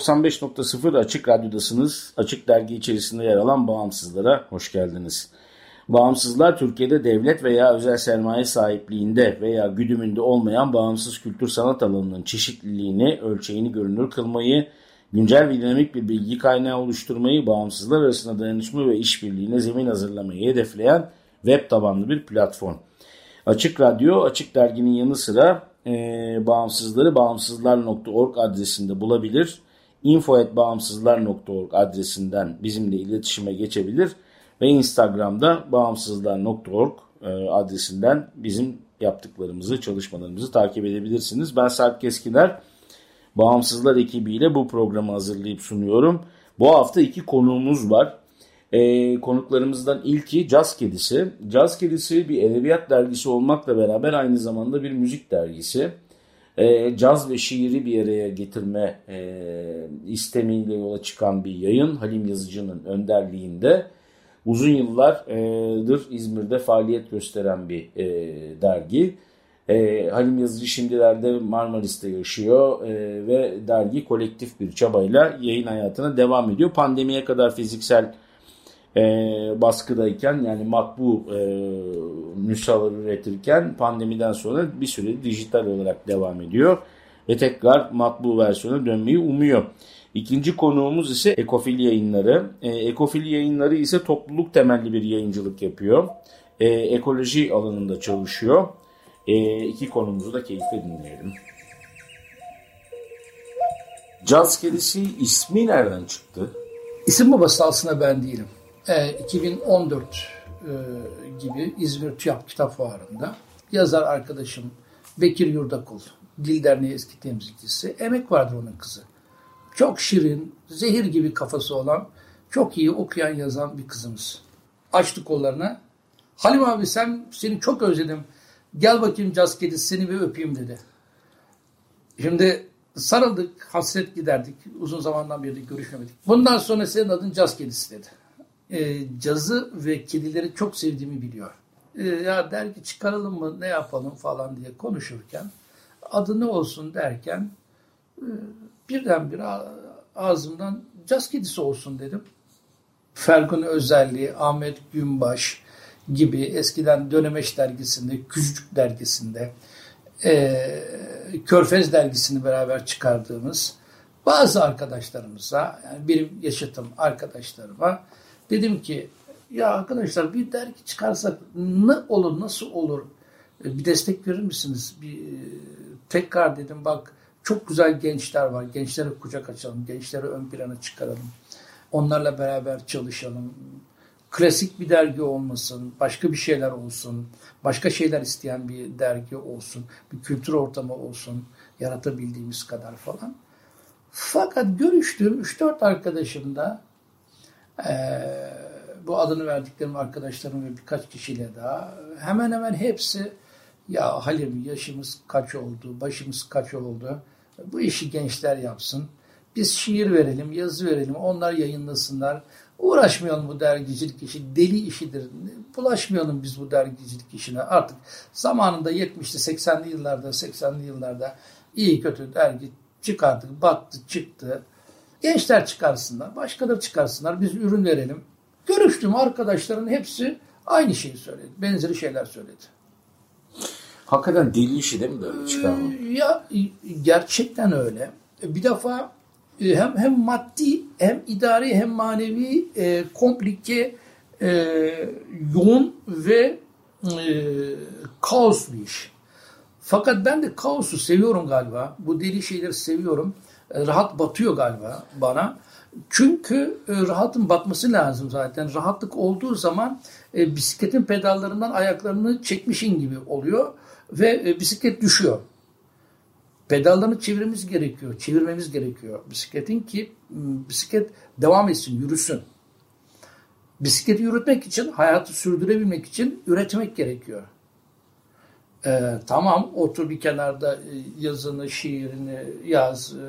95.0 Açık Radyo'dasınız. Açık Dergi içerisinde yer alan Bağımsızlara hoş geldiniz. Bağımsızlar Türkiye'de devlet veya özel sermaye sahipliğinde veya güdümünde olmayan bağımsız kültür sanat alanının çeşitliliğini, ölçeğini görünür kılmayı, güncel ve dinamik bir bilgi kaynağı oluşturmayı, bağımsızlar arasında dayanışma ve işbirliğine zemin hazırlamayı hedefleyen web tabanlı bir platform. Açık Radyo, Açık Dergi'nin yanı sıra e, bağımsızları bağımsızlar.org adresinde bulabilir info.bağımsızlar.org adresinden bizimle iletişime geçebilir ve Instagram'da bağımsızlar.org e, adresinden bizim yaptıklarımızı, çalışmalarımızı takip edebilirsiniz. Ben Sarp Keskiner, Bağımsızlar ekibiyle bu programı hazırlayıp sunuyorum. Bu hafta iki konuğumuz var. E, konuklarımızdan ilki Caz Kedisi. Caz Kedisi bir edebiyat dergisi olmakla beraber aynı zamanda bir müzik dergisi e, caz ve şiiri bir araya getirme e, istemiyle yola çıkan bir yayın Halim Yazıcı'nın önderliğinde uzun yıllardır İzmir'de faaliyet gösteren bir e, dergi. E, Halim Yazıcı şimdilerde Marmaris'te yaşıyor e, ve dergi kolektif bir çabayla yayın hayatına devam ediyor. Pandemiye kadar fiziksel e, baskıdayken yani matbu e, nüshalar üretirken pandemiden sonra bir süre dijital olarak devam ediyor ve tekrar matbu versiyona dönmeyi umuyor. İkinci konuğumuz ise Ekofil yayınları. E, Ekofil yayınları ise topluluk temelli bir yayıncılık yapıyor. E, ekoloji alanında çalışıyor. E, iki konumuzu da keyifle dinleyelim. Caz kedisi ismi nereden çıktı? İsim babası aslında ben değilim e, 2014 e, gibi İzmir TÜYAP Kitap Fuarı'nda yazar arkadaşım Bekir Yurdakul, Dil Derneği eski temsilcisi, emek vardır onun kızı. Çok şirin, zehir gibi kafası olan, çok iyi okuyan yazan bir kızımız. Açtı kollarına. Halim abi sen seni çok özledim. Gel bakayım caz kedisi seni bir öpeyim dedi. Şimdi sarıldık, hasret giderdik. Uzun zamandan beri görüşmemedik. Bundan sonra senin adın caz kedisi dedi e, cazı ve kedileri çok sevdiğimi biliyor. E, ya dergi çıkaralım mı ne yapalım falan diye konuşurken adı ne olsun derken e, birdenbire ağzımdan caz kedisi olsun dedim. Fergun Özelliği, Ahmet Günbaş gibi eskiden Dönemeç dergisinde, Küçücük dergisinde, e, Körfez dergisini beraber çıkardığımız bazı arkadaşlarımıza, yani benim yaşıtım arkadaşlarıma Dedim ki ya arkadaşlar bir dergi çıkarsak ne olur nasıl olur e, bir destek verir misiniz? Bir, e, tekrar dedim bak çok güzel gençler var. Gençlere kucak açalım. Gençleri ön plana çıkaralım. Onlarla beraber çalışalım. Klasik bir dergi olmasın. Başka bir şeyler olsun. Başka şeyler isteyen bir dergi olsun. Bir kültür ortamı olsun. Yaratabildiğimiz kadar falan. Fakat görüştüğüm 3-4 arkadaşım da e, bu adını verdiklerim arkadaşlarım ve birkaç kişiyle daha hemen hemen hepsi ya Halim yaşımız kaç oldu, başımız kaç oldu, bu işi gençler yapsın. Biz şiir verelim, yazı verelim, onlar yayınlasınlar. Uğraşmayalım bu dergicilik işi, deli işidir. Bulaşmayalım biz bu dergicilik işine. Artık zamanında 70'li 80'li yıllarda, 80'li yıllarda iyi kötü dergi çıkardık, battı, çıktı. Gençler çıkarsınlar, başkaları çıkarsınlar, biz ürün verelim. Görüştüm arkadaşların hepsi aynı şeyi söyledi. Benzeri şeyler söyledi. Hakikaten deli işi değil mi böyle? Ee, ya gerçekten öyle. Bir defa e, hem hem maddi hem idari hem manevi e, komplike e, yoğun ve e, kaos bir iş. Fakat ben de kaosu seviyorum galiba. Bu deli şeyleri seviyorum rahat batıyor galiba bana. Çünkü e, rahatın batması lazım zaten. Rahatlık olduğu zaman e, bisikletin pedallarından ayaklarını çekmişin gibi oluyor ve e, bisiklet düşüyor. Pedallarını çevirmemiz gerekiyor, çevirmemiz gerekiyor bisikletin ki bisiklet devam etsin, yürüsün. Bisikleti yürütmek için, hayatı sürdürebilmek için üretmek gerekiyor. Ee, tamam otur bir kenarda yazını, şiirini yaz, e,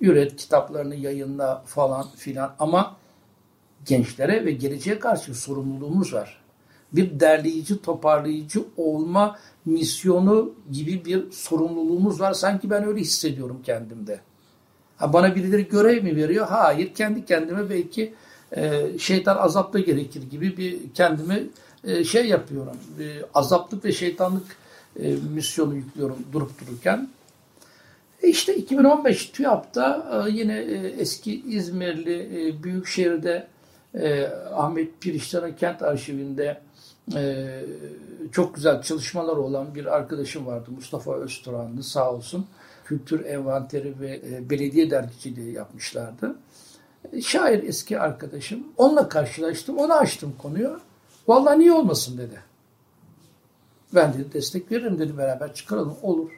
üret, kitaplarını yayınla falan filan ama gençlere ve geleceğe karşı sorumluluğumuz var. Bir derleyici, toparlayıcı olma misyonu gibi bir sorumluluğumuz var. Sanki ben öyle hissediyorum kendimde. Ha, bana birileri görev mi veriyor? Hayır, kendi kendime belki e, şeytan azapta gerekir gibi bir kendimi e, şey yapıyorum. E, azaplık ve şeytanlık e, misyonu yüklüyorum durup dururken. E işte 2015 TÜYAP'ta e, yine eski İzmirli Büyükşehir'de Ahmet Piriştan'ın kent arşivinde çok güzel çalışmalar olan bir arkadaşım vardı. Mustafa Özturanlı sağ olsun. Kültür envanteri ve belediye dergiciliği yapmışlardı. Şair eski arkadaşım. Onunla karşılaştım. Ona açtım konuyu. Vallahi niye olmasın dedi. Ben de destek veririm dedi beraber çıkaralım. Olur.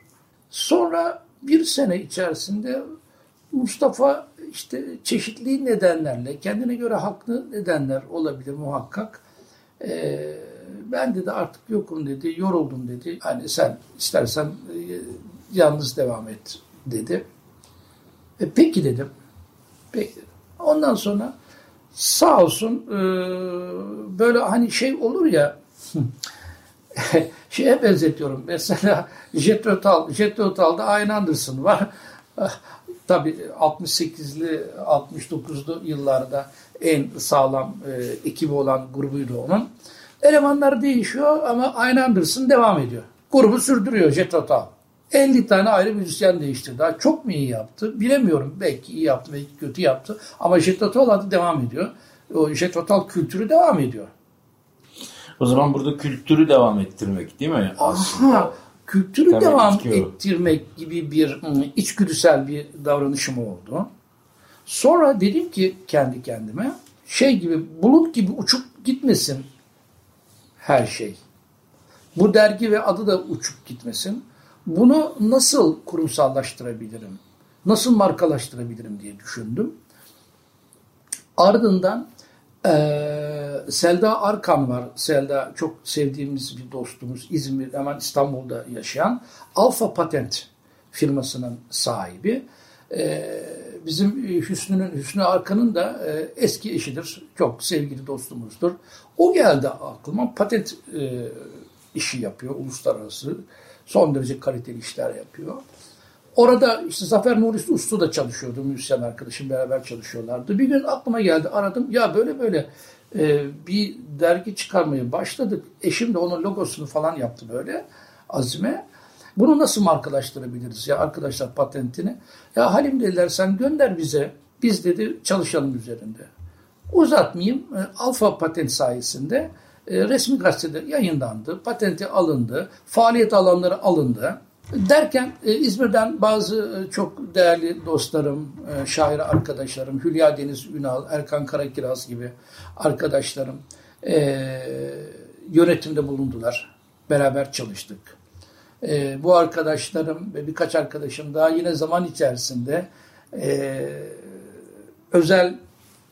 Sonra bir sene içerisinde Mustafa işte çeşitli nedenlerle kendine göre haklı nedenler olabilir muhakkak. Ee, ben dedi artık yokum dedi, yoruldum dedi. Hani sen istersen e, yalnız devam et dedi. E, peki dedim. Peki. Ondan sonra sağ olsun e, böyle hani şey olur ya şeye benzetiyorum. Mesela Jet Rotal, Jet Ian Anderson var. Tabii 68'li 69'lu yıllarda en sağlam e, ekibi olan grubuydu onun. Elemanlar değişiyor ama Ian Anderson devam ediyor. Grubu sürdürüyor Jet. 50 tane ayrı müzisyen değiştirdi. Daha çok mu iyi yaptı? Bilemiyorum. Belki iyi yaptı, belki kötü yaptı. Ama Jet Rotal adı devam ediyor. O Jet kültürü devam ediyor. O zaman burada kültürü devam ettirmek değil mi? Aslında. Aha, kültürü Tabii devam ettirmek gibi bir içgüdüsel bir davranışım oldu. Sonra dedim ki kendi kendime şey gibi bulut gibi uçup gitmesin her şey. Bu dergi ve adı da uçup gitmesin. Bunu nasıl kurumsallaştırabilirim? Nasıl markalaştırabilirim diye düşündüm. Ardından ee, Selda Arkan var. Selda çok sevdiğimiz bir dostumuz. İzmir, hemen İstanbul'da yaşayan. Alfa Patent firmasının sahibi. Ee, bizim Hüsnü'nün, Hüsnü Arkan'ın da e, eski eşidir. Çok sevgili dostumuzdur. O geldi aklıma. Patent e, işi yapıyor. Uluslararası. Son derece kaliteli işler yapıyor. Orada işte Zafer Nuri Uslu da çalışıyordu. Müzisyen arkadaşım beraber çalışıyorlardı. Bir gün aklıma geldi aradım. Ya böyle böyle e, bir dergi çıkarmaya başladık. Eşim de onun logosunu falan yaptı böyle Azime. Bunu nasıl markalaştırabiliriz ya arkadaşlar patentini? Ya Halim dediler sen gönder bize. Biz dedi çalışalım üzerinde. Uzatmayayım. E, Alfa patent sayesinde e, resmi gazetede yayınlandı. Patenti alındı. Faaliyet alanları alındı. Derken e, İzmir'den bazı e, çok değerli dostlarım, şair arkadaşlarım, Hülya Deniz Ünal, Erkan Karakiraz gibi arkadaşlarım yönetimde bulundular. Beraber çalıştık. Bu arkadaşlarım ve birkaç arkadaşım daha yine zaman içerisinde özel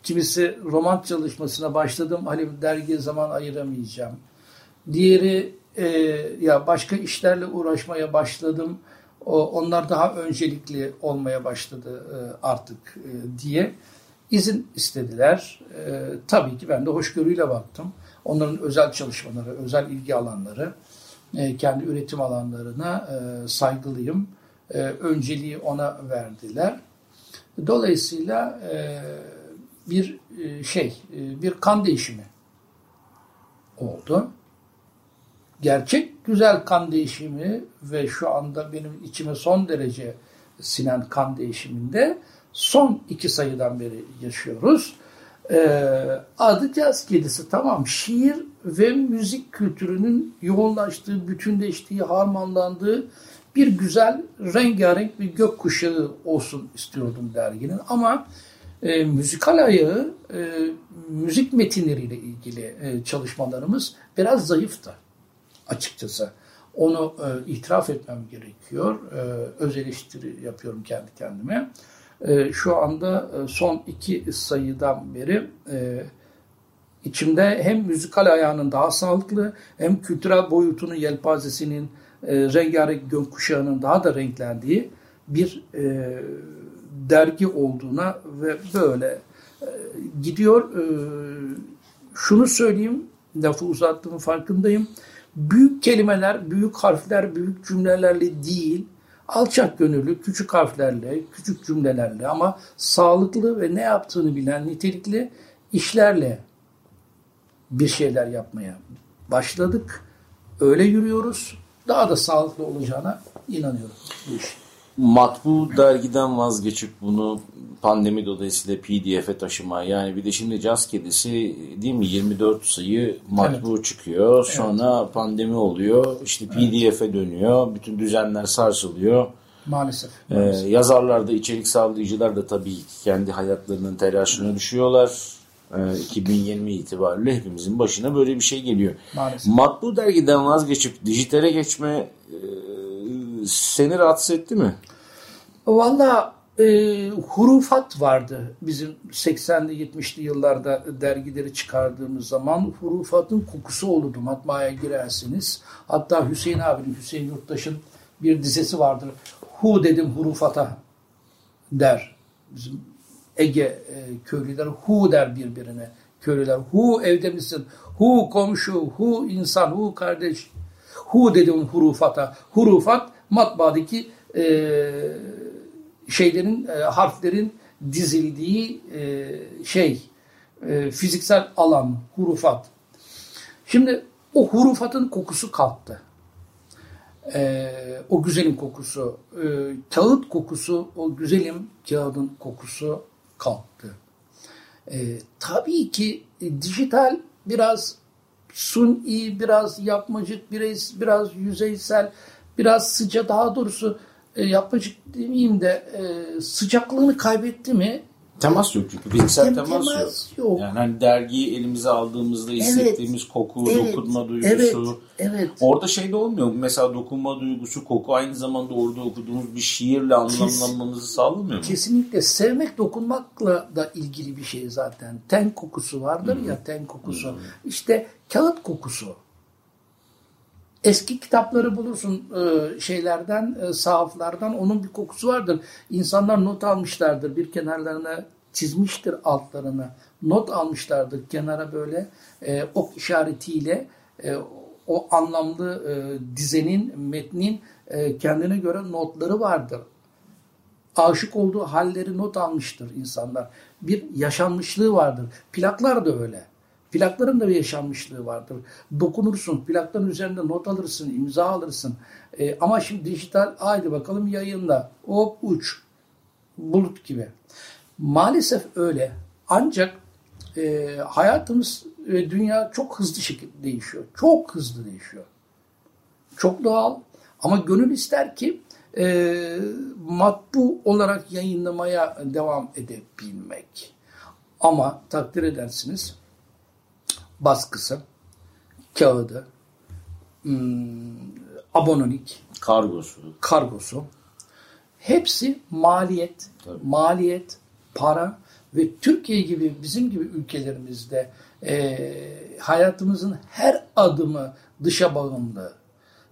kimisi roman çalışmasına başladım. Hani dergiye zaman ayıramayacağım. Diğeri e, ya başka işlerle uğraşmaya başladım. O, onlar daha öncelikli olmaya başladı e, artık e, diye izin istediler. E, tabii ki ben de hoşgörüyle baktım. Onların özel çalışmaları, özel ilgi alanları, e, kendi üretim alanlarına e, saygılıyım. E, önceliği ona verdiler. Dolayısıyla e, bir e, şey, e, bir kan değişimi oldu gerçek güzel kan değişimi ve şu anda benim içime son derece sinen kan değişiminde son iki sayıdan beri yaşıyoruz. Ee, adı caz kedisi tamam şiir ve müzik kültürünün yoğunlaştığı, bütünleştiği, harmanlandığı bir güzel rengarenk bir gökkuşağı olsun istiyordum derginin. Ama E, müzikal ayağı, e, müzik metinleriyle ilgili e, çalışmalarımız biraz zayıftı açıkçası. Onu e, itiraf etmem gerekiyor. E, öz eleştiri yapıyorum kendi kendime. E, şu anda e, son iki sayıdan beri e, içimde hem müzikal ayağının daha sağlıklı hem kültürel boyutunun yelpazesinin e, rengarenk gökkuşağının daha da renklendiği bir e, dergi olduğuna ve böyle e, gidiyor. E, şunu söyleyeyim, lafı uzattığımın farkındayım. Büyük kelimeler, büyük harfler, büyük cümlelerle değil, alçak gönüllü, küçük harflerle, küçük cümlelerle ama sağlıklı ve ne yaptığını bilen nitelikli işlerle bir şeyler yapmaya başladık. Öyle yürüyoruz. Daha da sağlıklı olacağına inanıyorum bu iş. Matbu dergiden vazgeçip bunu pandemi dolayısıyla PDF'e taşıma yani bir de şimdi Caz Kedisi değil mi 24 sayı matbu evet. çıkıyor sonra evet. pandemi oluyor işte PDF'e dönüyor bütün düzenler sarsılıyor. Maalesef. maalesef. Ee, yazarlar da içerik sağlayıcılar da tabii kendi hayatlarının telaşına düşüyorlar. 2020 ee, itibariyle hepimizin başına böyle bir şey geliyor. Maalesef. Matbu dergiden vazgeçip dijitale geçme e, seni rahatsız etti mi? Valla e, hurufat vardı bizim 80'li 70'li yıllarda dergileri çıkardığımız zaman hurufatın kokusu olurdu matbaaya girersiniz. Hatta Hüseyin abinin, Hüseyin Yurttaş'ın bir dizesi vardır. Hu dedim hurufata der. Bizim Ege e, köylüler hu der birbirine. Köylüler hu evde misin? Hu komşu, hu insan, hu kardeş. Hu dedim hurufata. Hurufat matbaadaki e, şeylerin, e, harflerin dizildiği e, şey, e, fiziksel alan, hurufat. Şimdi o hurufatın kokusu kalktı. E, o güzelim kokusu, e, kağıt kokusu, o güzelim kağıdın kokusu kalktı. E, tabii ki e, dijital biraz suni, biraz yapmacık, biraz, biraz yüzeysel, biraz sıca daha doğrusu e, yapmacık demeyeyim de e, sıcaklığını kaybetti mi? Temas yok çünkü fiziksel Tem, temas, temas yok. yok. Yani hani dergiyi elimize aldığımızda hissettiğimiz evet, koku, evet, dokunma duygusu. Evet, evet. Orada şey de olmuyor. Mesela dokunma duygusu, koku aynı zamanda orada okuduğumuz bir şiirle anlamlanmamızı sağlamıyor mu? Kesinlikle. Sevmek dokunmakla da ilgili bir şey zaten. Ten kokusu vardır Hı-hı. ya ten kokusu. Hı-hı. İşte kağıt kokusu. Eski kitapları bulursun e, şeylerden, e, sahaflardan onun bir kokusu vardır. İnsanlar not almışlardır bir kenarlarına çizmiştir altlarına. Not almışlardır kenara böyle e, ok işaretiyle o anlamlı dizenin, metnin kendine göre notları vardır. Aşık olduğu halleri not almıştır insanlar. Bir yaşanmışlığı vardır. Plaklar da öyle. Plakların da bir yaşanmışlığı vardır. Dokunursun, plakların üzerinde not alırsın, imza alırsın. E, ama şimdi dijital, haydi bakalım yayında. Hop uç. Bulut gibi. Maalesef öyle. Ancak e, hayatımız ve dünya çok hızlı şekilde değişiyor. Çok hızlı değişiyor. Çok doğal. Ama gönül ister ki e, matbu olarak yayınlamaya devam edebilmek. Ama takdir edersiniz baskısı, kağıdı, hmm, abonelik, kargosu, kargosu hepsi maliyet, Tabii. maliyet, para ve Türkiye gibi bizim gibi ülkelerimizde e, hayatımızın her adımı dışa bağımlı.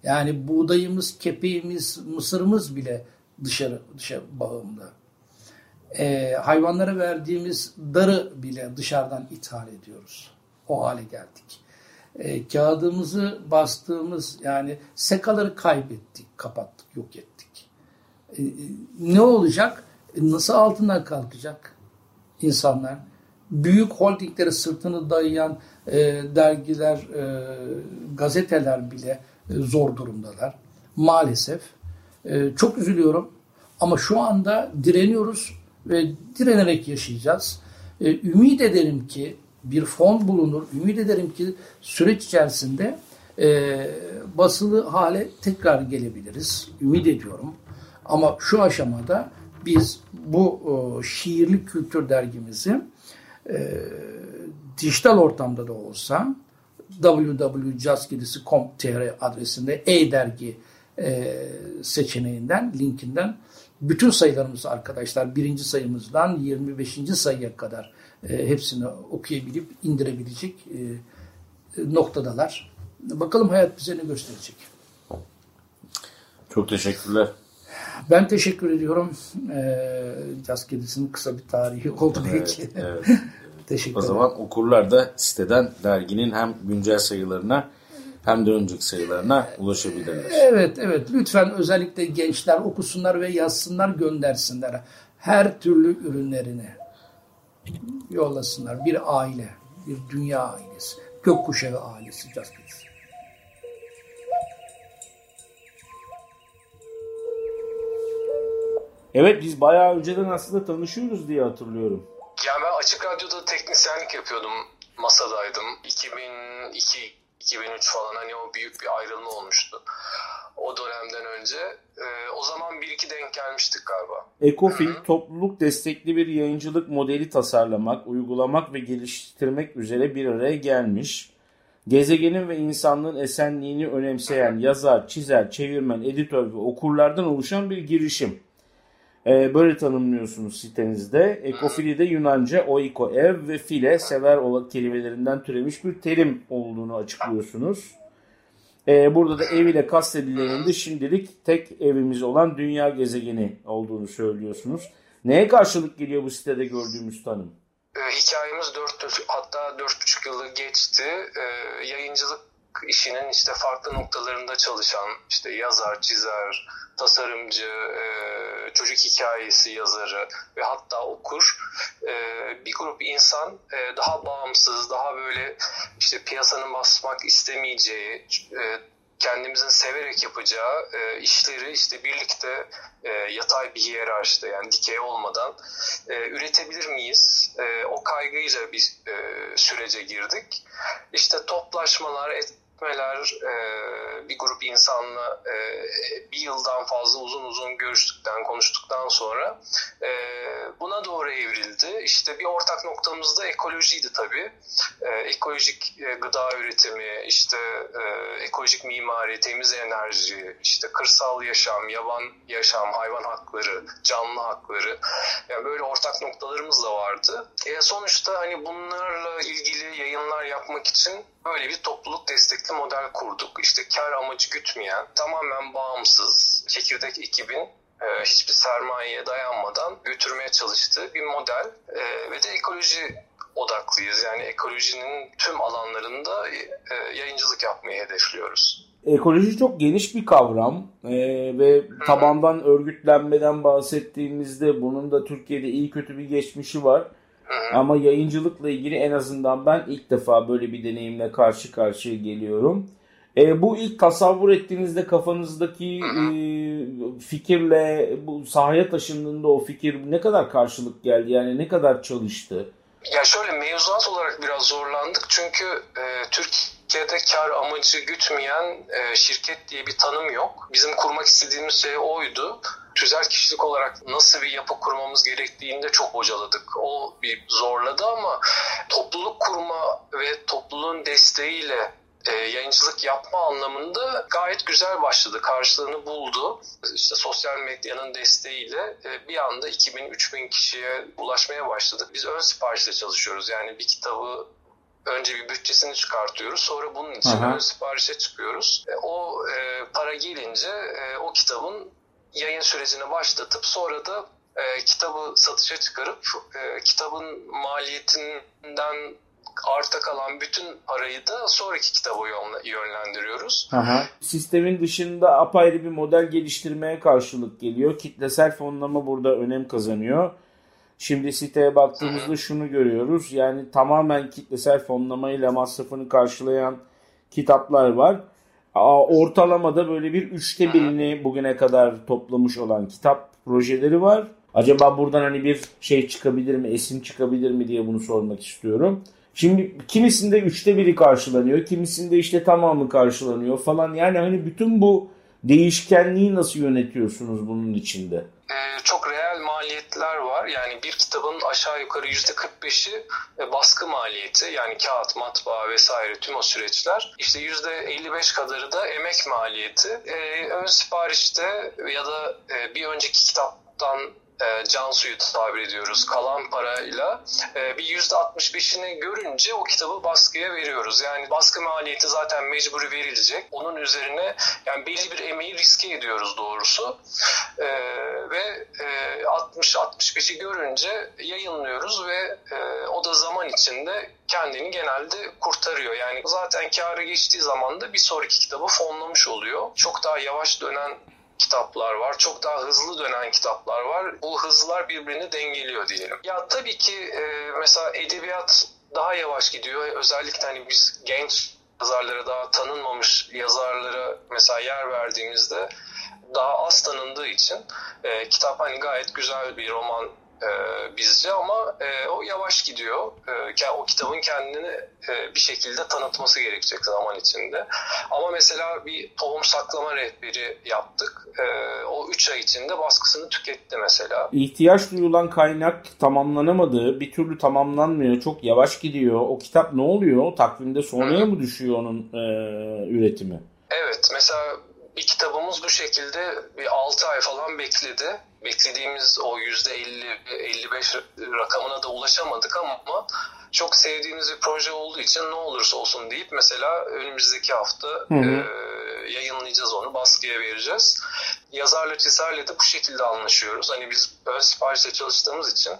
Yani buğdayımız, kepeğimiz, mısırımız bile dışarı dışa bağımlı. E, hayvanlara verdiğimiz darı bile dışarıdan ithal ediyoruz o hale geldik. E, kağıdımızı bastığımız yani sekaları kaybettik, kapattık, yok ettik. E, ne olacak? E, nasıl altından kalkacak insanlar? Büyük holdinglere sırtını dayayan e, dergiler, e, gazeteler bile e, zor durumdalar. Maalesef. E, çok üzülüyorum ama şu anda direniyoruz ve direnerek yaşayacağız. E, ümit ederim ki bir fon bulunur. Ümit ederim ki süreç içerisinde e, basılı hale tekrar gelebiliriz. Ümit ediyorum. Ama şu aşamada biz bu e, şiirli kültür dergimizi e, dijital ortamda da olsa www.jazzgedisi.com.tr adresinde e-dergi e, seçeneğinden, linkinden bütün sayılarımızı arkadaşlar birinci sayımızdan 25. sayıya kadar e, hepsini okuyabilip indirebilecek e, noktadalar. Bakalım hayat bize ne gösterecek. Çok teşekkürler. Ben teşekkür ediyorum. Ee, Caz Kedisi'nin kısa bir tarihi oldu belki. Evet, evet. teşekkür o zaman okurlar da siteden derginin hem güncel sayılarına hem de önceki sayılarına ulaşabilirler. Evet, evet. Lütfen özellikle gençler okusunlar ve yazsınlar, göndersinler. Her türlü ürünlerini yollasınlar. Bir aile, bir dünya ailesi, gökkuşağı ailesi Caz Kedisi. Evet biz bayağı önceden aslında tanışıyoruz diye hatırlıyorum. Yani ben Açık Radyo'da teknisyenlik yapıyordum. Masadaydım. 2002 2003 falan hani o büyük bir ayrılma olmuştu. O dönemden önce. Ee, o zaman bir iki denk gelmiştik galiba. Ecofil topluluk destekli bir yayıncılık modeli tasarlamak, uygulamak ve geliştirmek üzere bir araya gelmiş. Gezegenin ve insanlığın esenliğini önemseyen yazar, çizer, çevirmen, editör ve okurlardan oluşan bir girişim. Ee, böyle tanımlıyorsunuz sitenizde. Ekofili de Yunanca oiko ev ve file sever olan kelimelerinden türemiş bir terim olduğunu açıklıyorsunuz. Ee, burada da ev ile kastedilenin de şimdilik tek evimiz olan dünya gezegeni olduğunu söylüyorsunuz. Neye karşılık geliyor bu sitede gördüğümüz tanım? Ee, hikayemiz 4 hatta 4,5 yılı geçti. Yayıncılık işinin işte farklı noktalarında çalışan işte yazar, çizer, tasarımcı, e, çocuk hikayesi yazarı ve hatta okur e, bir grup insan e, daha bağımsız, daha böyle işte piyasanın basmak istemeyeceği, kendimizin severek yapacağı e, işleri işte birlikte e, yatay bir hiyerarşide yani dikey olmadan e, üretebilir miyiz? E, o kaygıyla bir e, sürece girdik. İşte toplaşmalar, et, görüşmeler e, bir grup insanla e, bir yıldan fazla uzun uzun görüştükten, konuştuktan sonra e, buna doğru evrildi. İşte bir ortak noktamız da ekolojiydi tabii. E, ekolojik e, gıda üretimi, işte e, ekolojik mimari, temiz enerji, işte kırsal yaşam, yaban yaşam, hayvan hakları, canlı hakları. Yani böyle ortak noktalarımız da vardı. E, sonuçta hani bunlarla ilgili yayınlar yapmak için böyle bir topluluk destekli model kurduk. İşte kar amacı gütmeyen, tamamen bağımsız, çekirdek ekibin e, hiçbir sermayeye dayanmadan götürmeye çalıştığı bir model e, ve de ekoloji odaklıyız. Yani ekolojinin tüm alanlarında e, yayıncılık yapmayı hedefliyoruz. Ekoloji çok geniş bir kavram ee, ve tabandan örgütlenmeden bahsettiğimizde bunun da Türkiye'de iyi kötü bir geçmişi var. Ama yayıncılıkla ilgili en azından ben ilk defa böyle bir deneyimle karşı karşıya geliyorum. E, bu ilk tasavvur ettiğinizde kafanızdaki e, fikirle bu sahaya taşındığında o fikir ne kadar karşılık geldi? Yani ne kadar çalıştı? Ya şöyle mevzuat olarak biraz zorlandık çünkü e, Türkiye'de kar amacı gütmeyen e, şirket diye bir tanım yok. Bizim kurmak istediğimiz şey oydu tüzel kişilik olarak nasıl bir yapı kurmamız gerektiğini de çok bocaladık. O bir zorladı ama topluluk kurma ve topluluğun desteğiyle e, yayıncılık yapma anlamında gayet güzel başladı. Karşılığını buldu. İşte sosyal medyanın desteğiyle e, bir anda 2000-3000 kişiye ulaşmaya başladık. Biz ön siparişle çalışıyoruz. Yani bir kitabı önce bir bütçesini çıkartıyoruz. Sonra bunun için Aha. ön siparişe çıkıyoruz. E, o e, para gelince e, o kitabın yayın sürecini başlatıp sonra da e, kitabı satışa çıkarıp e, kitabın maliyetinden arta kalan bütün parayı da sonraki kitaba yönlendiriyoruz. Aha. Sistemin dışında apayrı bir model geliştirmeye karşılık geliyor. Kitlesel fonlama burada önem kazanıyor. Şimdi siteye baktığımızda Hı-hı. şunu görüyoruz. Yani tamamen kitlesel fonlamayla masrafını karşılayan kitaplar var ortalamada böyle bir üçte birini bugüne kadar toplamış olan kitap projeleri var. Acaba buradan hani bir şey çıkabilir mi, esin çıkabilir mi diye bunu sormak istiyorum. Şimdi kimisinde üçte biri karşılanıyor, kimisinde işte tamamı karşılanıyor falan. Yani hani bütün bu değişkenliği nasıl yönetiyorsunuz bunun içinde? Ee, çok reel var. Yani bir kitabın aşağı yukarı %45'i e, baskı maliyeti yani kağıt, matbaa vesaire tüm o süreçler. İşte %55 kadarı da emek maliyeti. E, ön siparişte ya da e, bir önceki kitaptan e, can suyu tabir ediyoruz kalan parayla e, bir yüzde 65'ini görünce o kitabı baskıya veriyoruz. Yani baskı maliyeti zaten mecburi verilecek. Onun üzerine yani belli bir emeği riske ediyoruz doğrusu. E, ve e, 60-65'i görünce yayınlıyoruz ve e, o da zaman içinde kendini genelde kurtarıyor. Yani zaten kârı geçtiği zaman da bir sonraki kitabı fonlamış oluyor. Çok daha yavaş dönen kitaplar var. Çok daha hızlı dönen kitaplar var. Bu hızlar birbirini dengeliyor diyelim. Ya tabii ki e, mesela edebiyat daha yavaş gidiyor. Özellikle hani biz genç yazarlara daha tanınmamış yazarlara mesela yer verdiğimizde daha az tanındığı için e, kitap hani gayet güzel bir roman e, bizce ama e, o yavaş gidiyor. E, o kitabın kendini e, bir şekilde tanıtması gerekecek zaman içinde. Ama mesela bir tohum saklama rehberi yaptık. E, o 3 ay içinde baskısını tüketti mesela. İhtiyaç duyulan kaynak tamamlanamadı. Bir türlü tamamlanmıyor. Çok yavaş gidiyor. O kitap ne oluyor? Takvimde sonraya mı düşüyor onun e, üretimi? Evet. Mesela bir kitabımız bu şekilde bir 6 ay falan bekledi beklediğimiz o yüzde 50-55 rakamına da ulaşamadık ama çok sevdiğimiz bir proje olduğu için ne olursa olsun deyip mesela önümüzdeki hafta hı hı. E, yayınlayacağız onu, baskıya vereceğiz. Yazarla çizerle de bu şekilde anlaşıyoruz. Hani biz ön siparişle çalıştığımız için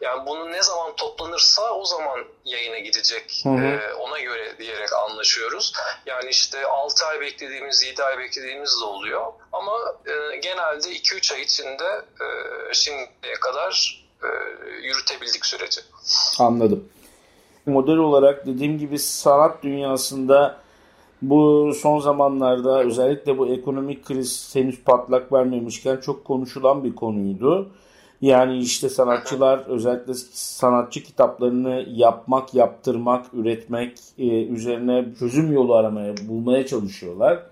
yani bunu ne zaman toplanırsa o zaman yayına gidecek hı hı. E, ona göre diyerek anlaşıyoruz. Yani işte 6 ay beklediğimiz, 7 ay beklediğimiz de oluyor. Ama e, genelde 2-3 ay içinde e, şimdiye kadar e, yürütebildik süreci. Anladım. Model olarak dediğim gibi sanat dünyasında bu son zamanlarda özellikle bu ekonomik kriz henüz patlak vermemişken çok konuşulan bir konuydu. Yani işte sanatçılar özellikle sanatçı kitaplarını yapmak, yaptırmak, üretmek e, üzerine çözüm yolu aramaya, bulmaya çalışıyorlar.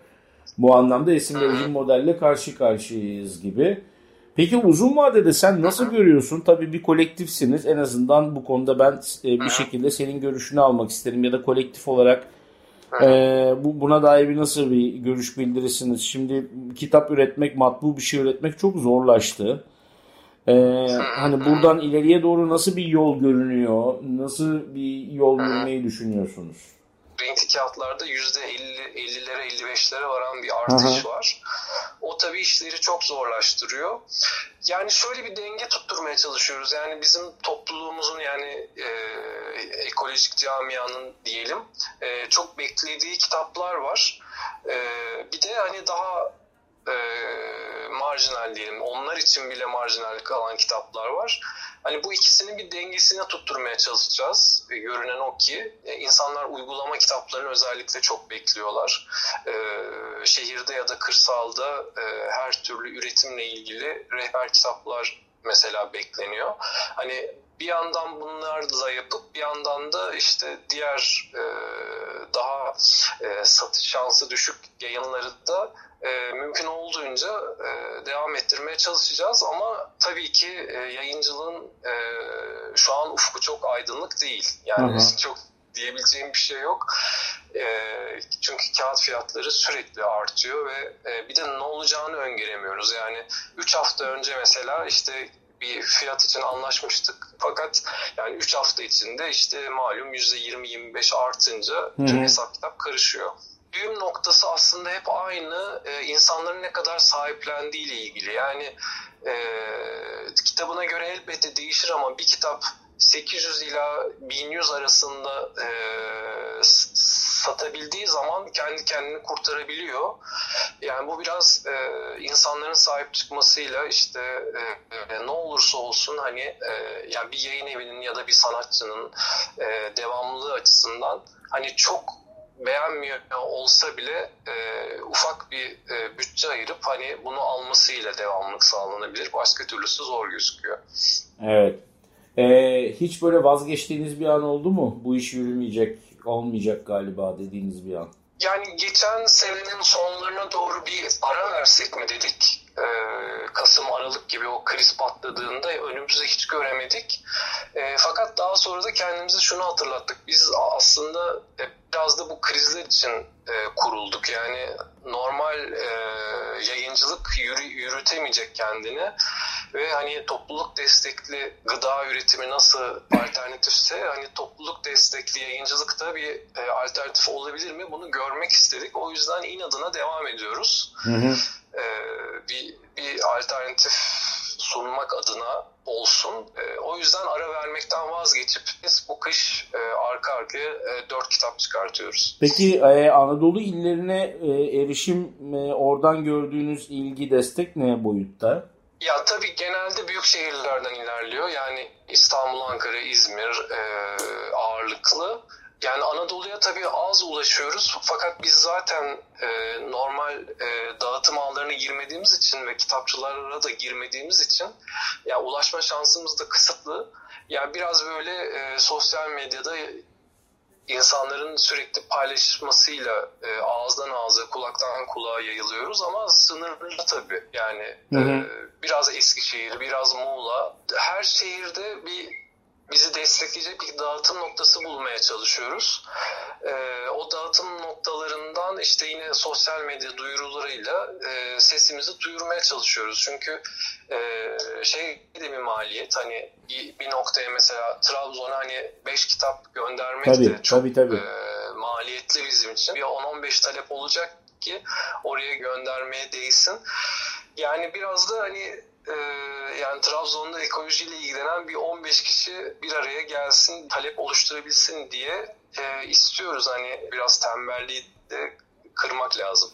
Bu anlamda verici modelle karşı karşıyayız gibi. Peki uzun vadede sen nasıl görüyorsun? Tabii bir kolektifsiniz. En azından bu konuda ben e, bir şekilde senin görüşünü almak isterim ya da kolektif olarak e, bu buna dair bir nasıl bir görüş bildirirsiniz? Şimdi kitap üretmek, matbu bir şey üretmek çok zorlaştı. Ee, hani buradan ileriye doğru nasıl bir yol görünüyor? Nasıl bir yol yürümeyi düşünüyorsunuz? Renkli kağıtlarda %50, 50'lere 55'lere varan bir artış Aha. var. O tabii işleri çok zorlaştırıyor. Yani şöyle bir denge tutturmaya çalışıyoruz. Yani bizim topluluğumuzun yani e, ekolojik camianın diyelim e, çok beklediği kitaplar var. E, bir de hani daha e, marjinal diyelim. Onlar için bile marjinal kalan kitaplar var. Hani bu ikisinin bir dengesine tutturmaya çalışacağız. E, görünen o ki e, insanlar uygulama kitaplarını özellikle çok bekliyorlar. E, şehirde ya da kırsalda e, her türlü üretimle ilgili rehber kitaplar mesela bekleniyor. Hani bir yandan bunlarla yapıp bir yandan da işte diğer e, daha e, satış şansı düşük yayınları da e, mümkün olduğunca e, devam ettirmeye çalışacağız ama tabii ki e, yayıncılığın e, şu an ufku çok aydınlık değil. Yani hı hı. çok diyebileceğim bir şey yok. E, çünkü kağıt fiyatları sürekli artıyor ve e, bir de ne olacağını öngöremiyoruz. Yani 3 hafta önce mesela işte bir fiyat için anlaşmıştık. Fakat yani 3 hafta içinde işte malum %20-25 artınca tüm hesap kitap karışıyor düğüm noktası aslında hep aynı e, insanların ne kadar sahiplendiği ile ilgili. Yani e, kitabına göre elbette değişir ama bir kitap 800 ila 1100 arasında e, satabildiği zaman kendi kendini kurtarabiliyor. Yani bu biraz e, insanların sahip çıkmasıyla işte e, e, ne olursa olsun hani e, yani bir yayın evinin ya da bir sanatçının e, devamlılığı açısından hani çok beğenmiyor olsa bile e, ufak bir e, bütçe ayırıp hani bunu almasıyla devamlık sağlanabilir. Başka türlüsü zor gözüküyor. Evet. Ee, hiç böyle vazgeçtiğiniz bir an oldu mu? Bu iş yürümeyecek, olmayacak galiba dediğiniz bir an. Yani geçen senenin sonlarına doğru bir ara versek mi dedik. Ee, Kasım, Aralık gibi o kriz patladığında önümüzü hiç göremedik. E, fakat daha sonra da kendimize şunu hatırlattık. Biz aslında biraz da bu krizler için e, kurulduk. Yani normal e, yayıncılık yürü, yürütemeyecek kendini ve hani topluluk destekli gıda üretimi nasıl alternatifse hani topluluk destekli yayıncılık da bir e, alternatif olabilir mi? Bunu görmek istedik. O yüzden inadına devam ediyoruz. Hı hı. E, bir, bir alternatif sunmak adına olsun. E, o yüzden ara vermekten vazgeçip biz bu kış e, arka arkaya e, kitap çıkartıyoruz. Peki e, Anadolu illerine e, erişim e, oradan gördüğünüz ilgi destek ne boyutta? Ya tabii genelde büyük şehirlerden ilerliyor. Yani İstanbul, Ankara, İzmir e, ağırlıklı. Yani Anadolu'ya tabii az ulaşıyoruz fakat biz zaten e, normal e, dağıtım ağlarına girmediğimiz için ve kitapçılara da girmediğimiz için ya ulaşma şansımız da kısıtlı. Yani biraz böyle e, sosyal medyada insanların sürekli paylaşmasıyla e, ağızdan ağza, kulaktan kulağa yayılıyoruz ama sınırlı tabii. Yani hı hı. E, biraz Eskişehir, biraz Muğla. Her şehirde bir bizi destekleyecek bir dağıtım noktası bulmaya çalışıyoruz. Ee, o dağıtım noktalarından işte yine sosyal medya duyurularıyla e, sesimizi duyurmaya çalışıyoruz. Çünkü e, şey de bir maliyet hani bir, bir noktaya mesela Trabzon'a hani 5 kitap göndermek tabii, de çok tabii, tabii. E, maliyetli bizim için. Bir 10-15 talep olacak ki oraya göndermeye değsin. Yani biraz da hani e, yani Trabzon'da ekolojiyle ilgilenen bir 15 kişi bir araya gelsin, talep oluşturabilsin diye e, istiyoruz. Hani biraz tembelliği de kırmak lazım.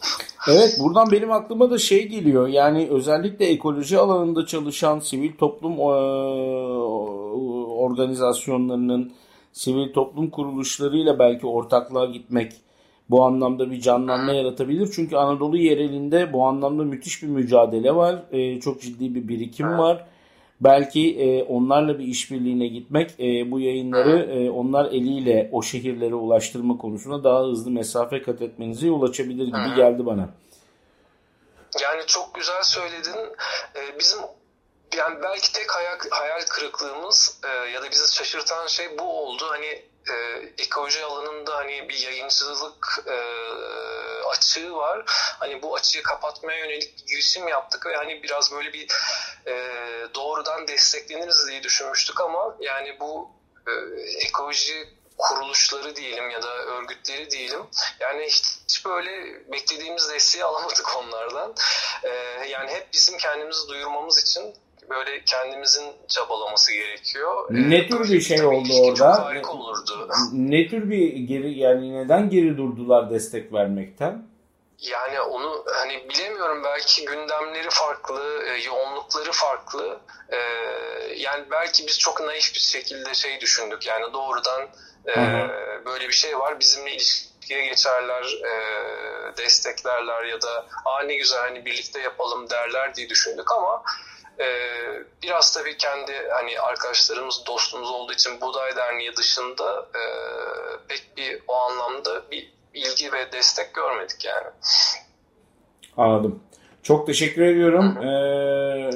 Evet buradan benim aklıma da şey geliyor. Yani özellikle ekoloji alanında çalışan sivil toplum e, organizasyonlarının sivil toplum kuruluşlarıyla belki ortaklığa gitmek bu anlamda bir canlanma yaratabilir. Çünkü Anadolu yerelinde bu anlamda müthiş bir mücadele var. E, çok ciddi bir birikim var. Belki e, onlarla bir işbirliğine gitmek e, bu yayınları e, onlar eliyle o şehirlere ulaştırma konusunda daha hızlı mesafe kat etmenize yol açabilir gibi geldi bana. Yani çok güzel söyledin. Ee, bizim yani belki tek hayal, hayal kırıklığımız e, ya da bizi şaşırtan şey bu oldu. Hani e, ekoloji alanında hani bir yayıncılık e, açığı var. Hani bu açığı kapatmaya yönelik bir girişim yaptık ve hani biraz böyle bir e, doğrudan destekleniriz diye düşünmüştük ama yani bu e, ekoloji kuruluşları diyelim ya da örgütleri diyelim. Yani hiç, böyle beklediğimiz desteği alamadık onlardan. Ee, yani hep bizim kendimizi duyurmamız için böyle kendimizin çabalaması gerekiyor. Ne ee, tür bir şey oldu orada? Harika olurdu. Ne tür bir geri yani neden geri durdular destek vermekten? Yani onu hani bilemiyorum belki gündemleri farklı, e, yoğunlukları farklı. E, yani belki biz çok naif bir şekilde şey düşündük. Yani doğrudan e, böyle bir şey var bizimle ilişkiye geçerler, e, desteklerler ya da aa ne güzel hani birlikte yapalım derler diye düşündük ama ee, biraz tabii kendi hani arkadaşlarımız, dostumuz olduğu için Buğday Derneği dışında e, pek bir o anlamda bir ilgi ve destek görmedik yani. Anladım. Çok teşekkür ediyorum. Ee,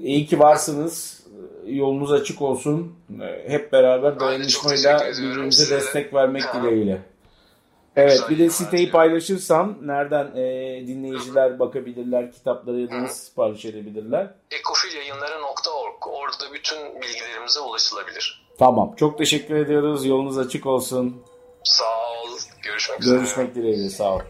iyi ki varsınız. Yolunuz açık olsun. Ee, hep beraber dayanışmayla birbirimize destek vermek dileğiyle. Evet bir de siteyi paylaşırsam nereden e, dinleyiciler bakabilirler, kitapları ya da nasıl sipariş edebilirler? ekofilyayınları.org orada bütün bilgilerimize ulaşılabilir. Tamam çok teşekkür ediyoruz. Yolunuz açık olsun. Sağ ol. Görüşmek üzere. Görüşmek dileğiyle sağ ol.